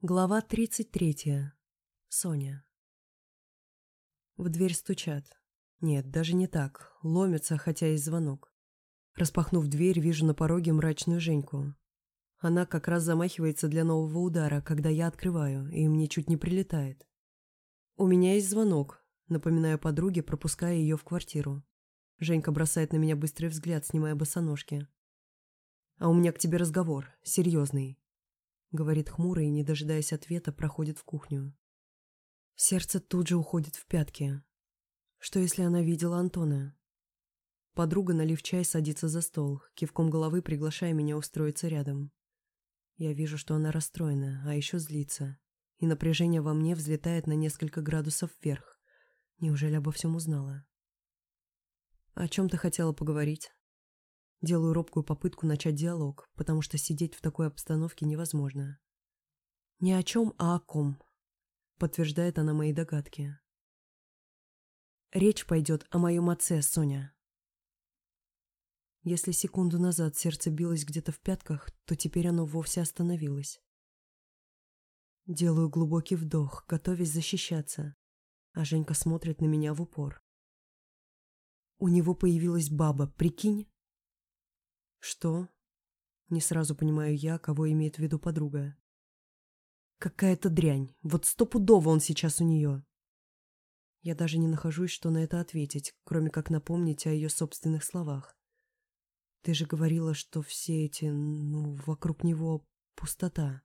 Глава 33. Соня. В дверь стучат. Нет, даже не так. Ломятся, хотя есть звонок. Распахнув дверь, вижу на пороге мрачную Женьку. Она как раз замахивается для нового удара, когда я открываю, и мне чуть не прилетает. У меня есть звонок, напоминаю подруге, пропуская ее в квартиру. Женька бросает на меня быстрый взгляд, снимая босоножки. А у меня к тебе разговор, серьезный. — говорит хмуро и, не дожидаясь ответа, проходит в кухню. Сердце тут же уходит в пятки. Что, если она видела Антона? Подруга, налив чай, садится за стол, кивком головы приглашая меня устроиться рядом. Я вижу, что она расстроена, а еще злится. И напряжение во мне взлетает на несколько градусов вверх. Неужели обо всем узнала? «О чем ты хотела поговорить?» Делаю робкую попытку начать диалог, потому что сидеть в такой обстановке невозможно. «Ни о чем, а о ком», — подтверждает она мои догадки. «Речь пойдет о моем отце, Соня». Если секунду назад сердце билось где-то в пятках, то теперь оно вовсе остановилось. Делаю глубокий вдох, готовясь защищаться, а Женька смотрит на меня в упор. У него появилась баба, прикинь? «Что?» Не сразу понимаю я, кого имеет в виду подруга. «Какая-то дрянь. Вот стопудово он сейчас у нее». Я даже не нахожусь, что на это ответить, кроме как напомнить о ее собственных словах. «Ты же говорила, что все эти, ну, вокруг него пустота».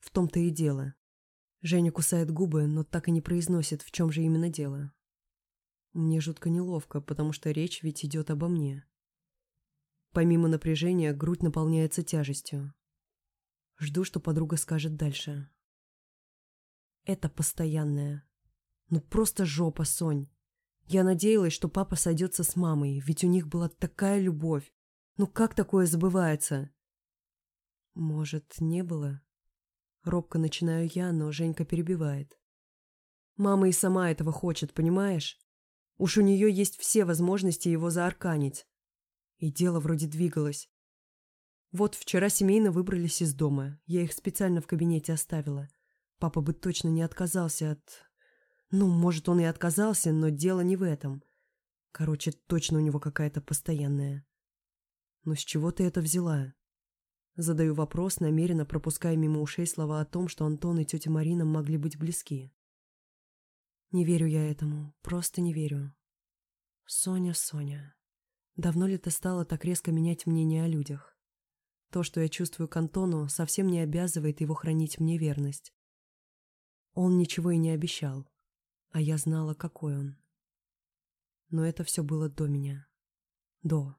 В том-то и дело. Женя кусает губы, но так и не произносит, в чем же именно дело. Мне жутко неловко, потому что речь ведь идет обо мне. Помимо напряжения, грудь наполняется тяжестью. Жду, что подруга скажет дальше. Это постоянное. Ну просто жопа, Сонь. Я надеялась, что папа сойдется с мамой, ведь у них была такая любовь. Ну как такое забывается? Может, не было? Робко начинаю я, но Женька перебивает. Мама и сама этого хочет, понимаешь? Уж у нее есть все возможности его заарканить. И дело вроде двигалось. Вот вчера семейно выбрались из дома. Я их специально в кабинете оставила. Папа бы точно не отказался от... Ну, может, он и отказался, но дело не в этом. Короче, точно у него какая-то постоянная. Но с чего ты это взяла? Задаю вопрос, намеренно пропуская мимо ушей слова о том, что Антон и тетя Марина могли быть близки. Не верю я этому, просто не верю. Соня, Соня. Давно ли ты стала так резко менять мнение о людях? То, что я чувствую к Антону, совсем не обязывает его хранить мне верность. Он ничего и не обещал, а я знала, какой он. Но это все было до меня. До.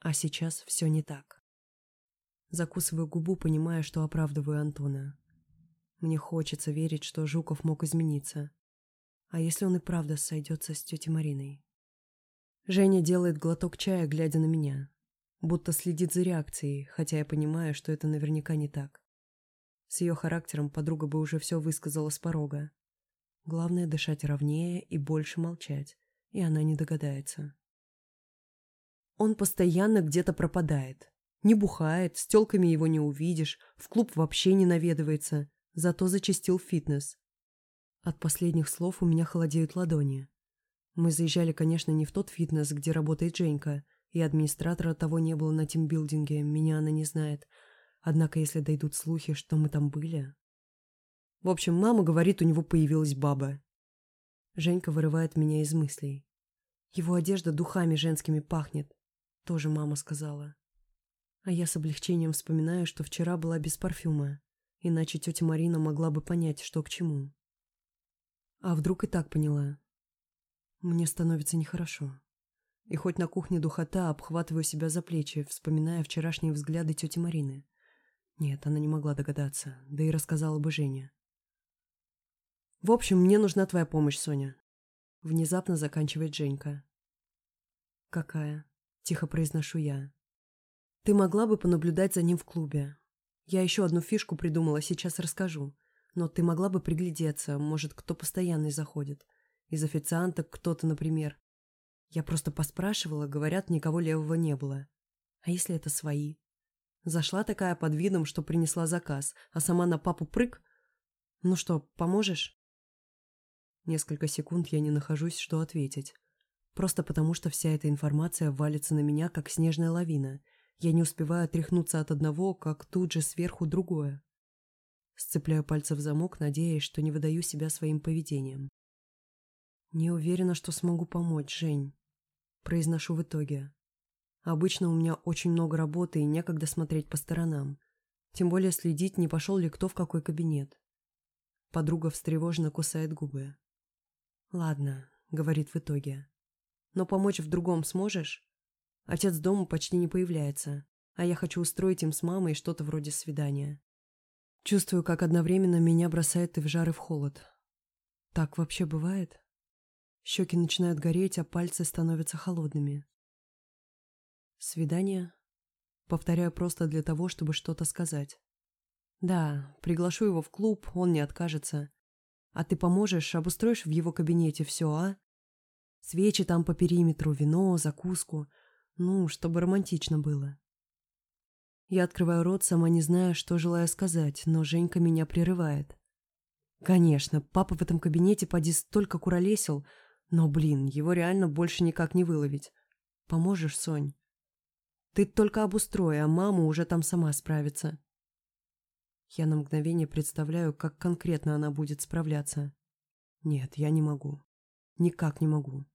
А сейчас все не так. Закусываю губу, понимая, что оправдываю Антона. Мне хочется верить, что Жуков мог измениться. А если он и правда сойдется с тетей Мариной? Женя делает глоток чая, глядя на меня. Будто следит за реакцией, хотя я понимаю, что это наверняка не так. С ее характером подруга бы уже все высказала с порога. Главное дышать ровнее и больше молчать, и она не догадается. Он постоянно где-то пропадает. Не бухает, с телками его не увидишь, в клуб вообще не наведывается, зато зачастил фитнес. От последних слов у меня холодеют ладони. Мы заезжали, конечно, не в тот фитнес, где работает Женька, и администратора того не было на тимбилдинге, меня она не знает. Однако, если дойдут слухи, что мы там были... В общем, мама говорит, у него появилась баба. Женька вырывает меня из мыслей. Его одежда духами женскими пахнет. Тоже мама сказала. А я с облегчением вспоминаю, что вчера была без парфюма. Иначе тетя Марина могла бы понять, что к чему. А вдруг и так поняла. Мне становится нехорошо. И хоть на кухне духота, обхватываю себя за плечи, вспоминая вчерашние взгляды тети Марины. Нет, она не могла догадаться, да и рассказала бы Женя. «В общем, мне нужна твоя помощь, Соня», — внезапно заканчивает Женька. «Какая?» — тихо произношу я. «Ты могла бы понаблюдать за ним в клубе. Я еще одну фишку придумала, сейчас расскажу. Но ты могла бы приглядеться, может, кто постоянный заходит. Из официанток кто-то, например. Я просто поспрашивала, говорят, никого левого не было. А если это свои? Зашла такая под видом, что принесла заказ, а сама на папу прыг? Ну что, поможешь? Несколько секунд я не нахожусь, что ответить. Просто потому, что вся эта информация валится на меня, как снежная лавина. Я не успеваю отряхнуться от одного, как тут же сверху другое. Сцепляю пальцы в замок, надеясь, что не выдаю себя своим поведением. «Не уверена, что смогу помочь, Жень», — произношу в итоге. Обычно у меня очень много работы и некогда смотреть по сторонам. Тем более следить, не пошел ли кто в какой кабинет. Подруга встревоженно кусает губы. «Ладно», — говорит в итоге. «Но помочь в другом сможешь? Отец дома почти не появляется, а я хочу устроить им с мамой что-то вроде свидания. Чувствую, как одновременно меня бросает и в жар, и в холод. Так вообще бывает?» Щеки начинают гореть, а пальцы становятся холодными. Свидание? Повторяю просто для того, чтобы что-то сказать. Да, приглашу его в клуб, он не откажется. А ты поможешь, обустроишь в его кабинете все, а? Свечи там по периметру, вино, закуску. Ну, чтобы романтично было. Я открываю рот, сама не зная, что желаю сказать, но Женька меня прерывает. Конечно, папа в этом кабинете поди столько куролесил, но, блин, его реально больше никак не выловить. Поможешь, Сонь? Ты только обустрой, а мама уже там сама справится. Я на мгновение представляю, как конкретно она будет справляться. Нет, я не могу. Никак не могу.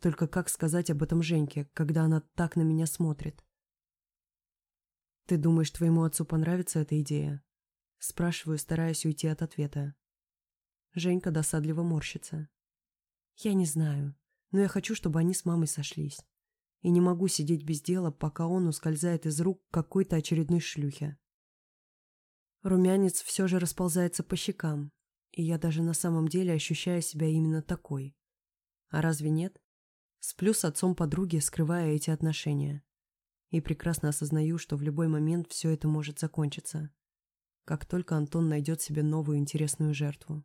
Только как сказать об этом Женьке, когда она так на меня смотрит? «Ты думаешь, твоему отцу понравится эта идея?» Спрашиваю, стараясь уйти от ответа. Женька досадливо морщится. Я не знаю, но я хочу, чтобы они с мамой сошлись. И не могу сидеть без дела, пока он ускользает из рук какой-то очередной шлюхи. Румянец все же расползается по щекам, и я даже на самом деле ощущаю себя именно такой. А разве нет? Сплю с отцом подруги, скрывая эти отношения. И прекрасно осознаю, что в любой момент все это может закончиться. Как только Антон найдет себе новую интересную жертву.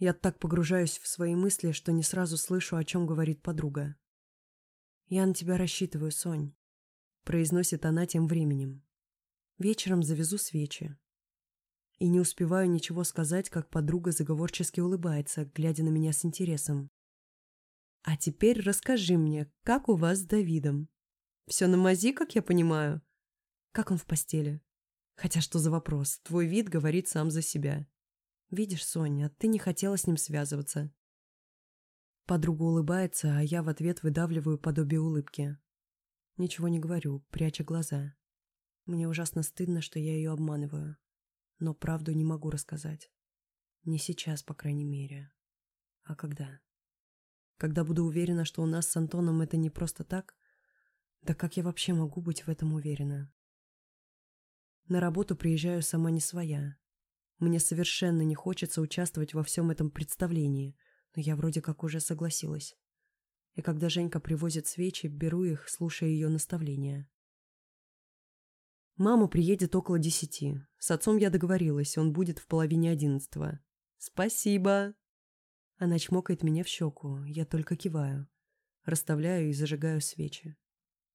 Я так погружаюсь в свои мысли, что не сразу слышу, о чем говорит подруга. «Я на тебя рассчитываю, Сонь», — произносит она тем временем. «Вечером завезу свечи». И не успеваю ничего сказать, как подруга заговорчески улыбается, глядя на меня с интересом. «А теперь расскажи мне, как у вас с Давидом? Все на мази, как я понимаю? Как он в постели? Хотя что за вопрос? Твой вид говорит сам за себя. Видишь, Соня, ты не хотела с ним связываться. Подруга улыбается, а я в ответ выдавливаю подобие улыбки. Ничего не говорю, пряча глаза. Мне ужасно стыдно, что я ее обманываю. Но правду не могу рассказать. Не сейчас, по крайней мере. А когда? Когда буду уверена, что у нас с Антоном это не просто так? Да как я вообще могу быть в этом уверена? На работу приезжаю сама не своя. Мне совершенно не хочется участвовать во всем этом представлении, но я вроде как уже согласилась. И когда Женька привозит свечи, беру их, слушая ее наставления. Мама приедет около десяти. С отцом я договорилась, он будет в половине одиннадцатого. «Спасибо!» Она чмокает меня в щеку, я только киваю. Расставляю и зажигаю свечи.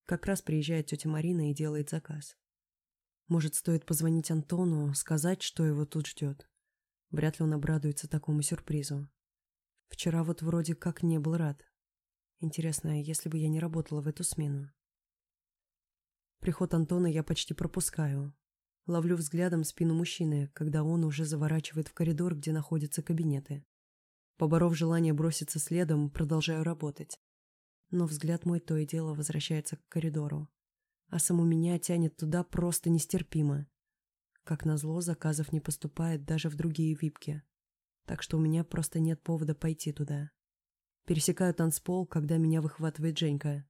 Как раз приезжает тетя Марина и делает заказ. Может, стоит позвонить Антону, сказать, что его тут ждет. Вряд ли он обрадуется такому сюрпризу. Вчера вот вроде как не был рад. Интересно, если бы я не работала в эту смену? Приход Антона я почти пропускаю. Ловлю взглядом спину мужчины, когда он уже заворачивает в коридор, где находятся кабинеты. Поборов желание броситься следом, продолжаю работать. Но взгляд мой то и дело возвращается к коридору а саму меня тянет туда просто нестерпимо. Как назло, заказов не поступает даже в другие випки. Так что у меня просто нет повода пойти туда. Пересекаю танцпол, когда меня выхватывает Женька.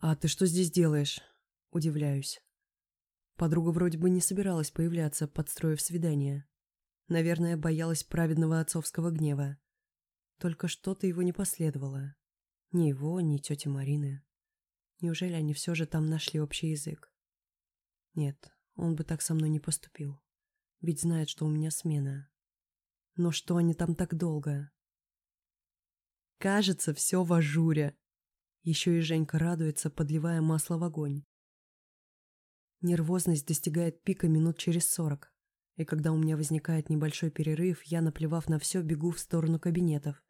«А ты что здесь делаешь?» Удивляюсь. Подруга вроде бы не собиралась появляться, подстроив свидание. Наверное, боялась праведного отцовского гнева. Только что-то его не последовало. Ни его, ни тети Марины. Неужели они все же там нашли общий язык? Нет, он бы так со мной не поступил. Ведь знает, что у меня смена. Но что они там так долго? Кажется, все в ажуре. Еще и Женька радуется, подливая масло в огонь. Нервозность достигает пика минут через сорок. И когда у меня возникает небольшой перерыв, я, наплевав на все, бегу в сторону кабинетов.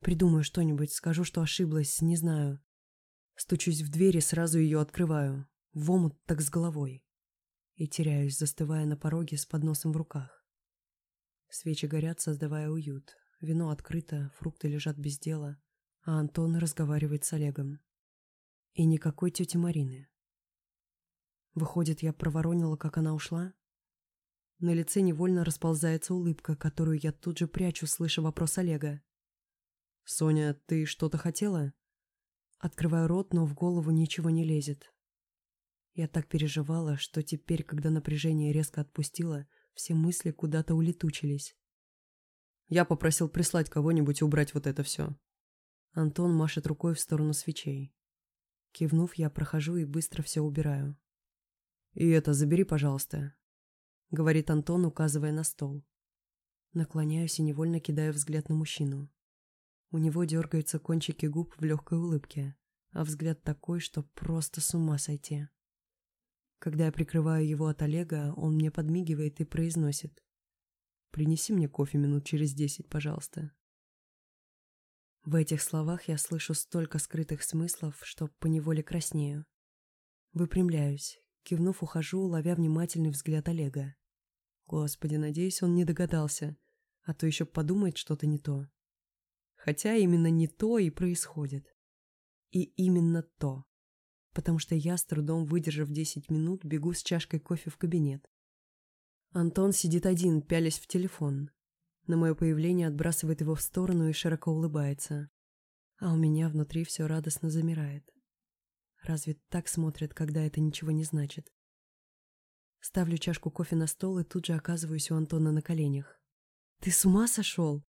Придумаю что-нибудь, скажу, что ошиблась, не знаю. Стучусь в дверь и сразу ее открываю. В омут так с головой. И теряюсь, застывая на пороге с подносом в руках. Свечи горят, создавая уют. Вино открыто, фрукты лежат без дела, а Антон разговаривает с Олегом. И никакой тети Марины. Выходит, я проворонила, как она ушла? На лице невольно расползается улыбка, которую я тут же прячу, слыша вопрос Олега. «Соня, ты что-то хотела?» Открываю рот, но в голову ничего не лезет. Я так переживала, что теперь, когда напряжение резко отпустило, все мысли куда-то улетучились. Я попросил прислать кого-нибудь убрать вот это все. Антон машет рукой в сторону свечей. Кивнув, я прохожу и быстро все убираю. «И это забери, пожалуйста», — говорит Антон, указывая на стол. Наклоняюсь и невольно кидаю взгляд на мужчину. У него дергаются кончики губ в легкой улыбке, а взгляд такой, что просто с ума сойти. Когда я прикрываю его от Олега, он мне подмигивает и произносит. «Принеси мне кофе минут через десять, пожалуйста». В этих словах я слышу столько скрытых смыслов, что поневоле краснею. Выпрямляюсь, кивнув, ухожу, ловя внимательный взгляд Олега. Господи, надеюсь, он не догадался, а то еще подумает что-то не то. Хотя именно не то и происходит. И именно то. Потому что я, с трудом выдержав 10 минут, бегу с чашкой кофе в кабинет. Антон сидит один, пялясь в телефон. На мое появление отбрасывает его в сторону и широко улыбается. А у меня внутри все радостно замирает. Разве так смотрят, когда это ничего не значит? Ставлю чашку кофе на стол и тут же оказываюсь у Антона на коленях. «Ты с ума сошел?»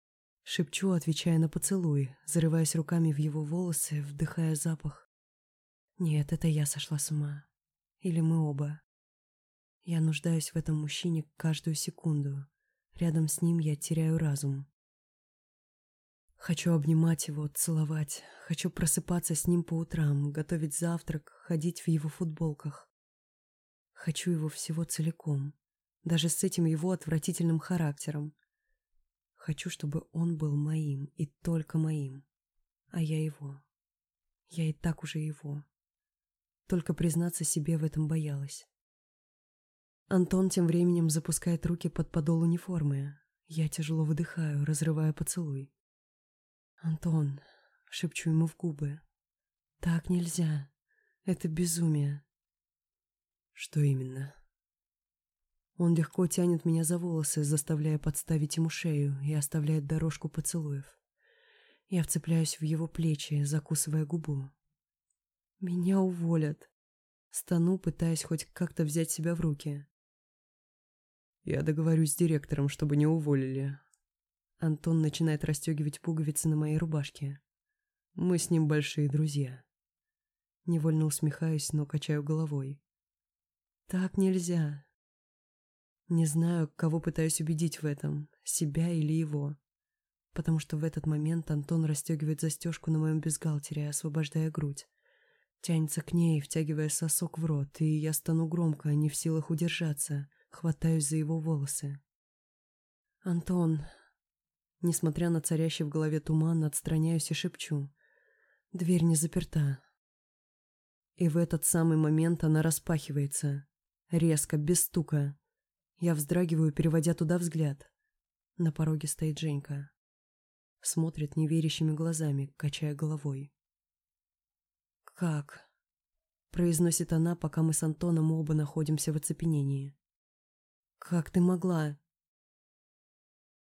Шепчу, отвечая на поцелуй, зарываясь руками в его волосы, вдыхая запах. Нет, это я сошла с ума. Или мы оба. Я нуждаюсь в этом мужчине каждую секунду. Рядом с ним я теряю разум. Хочу обнимать его, целовать. Хочу просыпаться с ним по утрам, готовить завтрак, ходить в его футболках. Хочу его всего целиком, даже с этим его отвратительным характером. Хочу, чтобы он был моим и только моим, а я его. Я и так уже его. Только признаться себе в этом боялась. Антон тем временем запускает руки под подол униформы. Я тяжело выдыхаю, разрывая поцелуй. «Антон», — шепчу ему в губы, — «так нельзя. Это безумие». «Что именно?» Он легко тянет меня за волосы, заставляя подставить ему шею и оставляет дорожку поцелуев. Я вцепляюсь в его плечи, закусывая губу. «Меня уволят!» Стану, пытаясь хоть как-то взять себя в руки. «Я договорюсь с директором, чтобы не уволили», Антон начинает расстегивать пуговицы на моей рубашке. Мы с ним большие друзья. Невольно усмехаюсь, но качаю головой. Так нельзя. Не знаю, кого пытаюсь убедить в этом, себя или его. Потому что в этот момент Антон расстегивает застежку на моем бюстгальтере, освобождая грудь. Тянется к ней, втягивая сосок в рот, и я стану громко, не в силах удержаться, хватаюсь за его волосы. «Антон, Несмотря на царящий в голове туман, отстраняюсь и шепчу. Дверь не заперта. И в этот самый момент она распахивается. Резко, без стука. Я вздрагиваю, переводя туда взгляд. На пороге стоит Женька. Смотрит неверящими глазами, качая головой. «Как?» — произносит она, пока мы с Антоном оба находимся в оцепенении. «Как ты могла?»